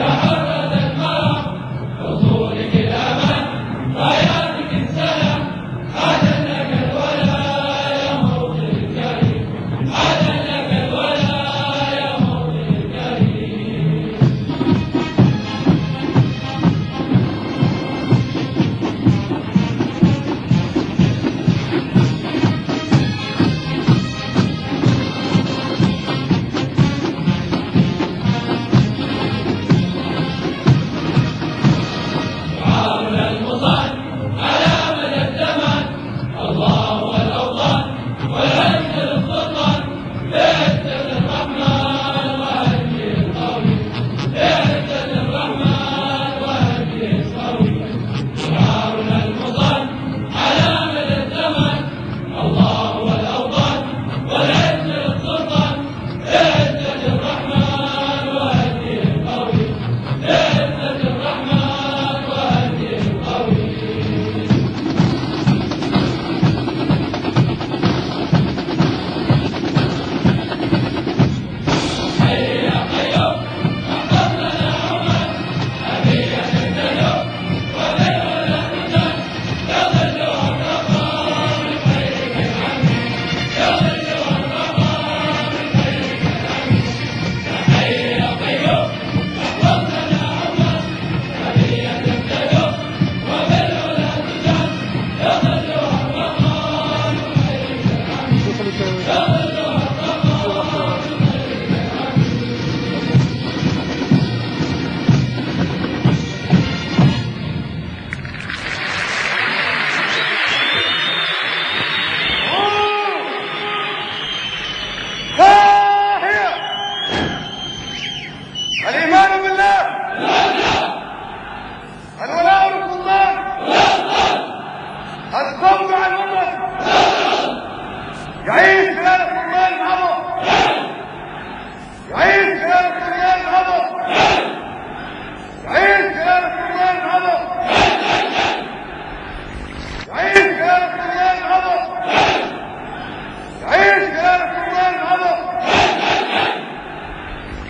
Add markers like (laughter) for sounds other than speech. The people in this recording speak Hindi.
Yeah. (laughs) जाए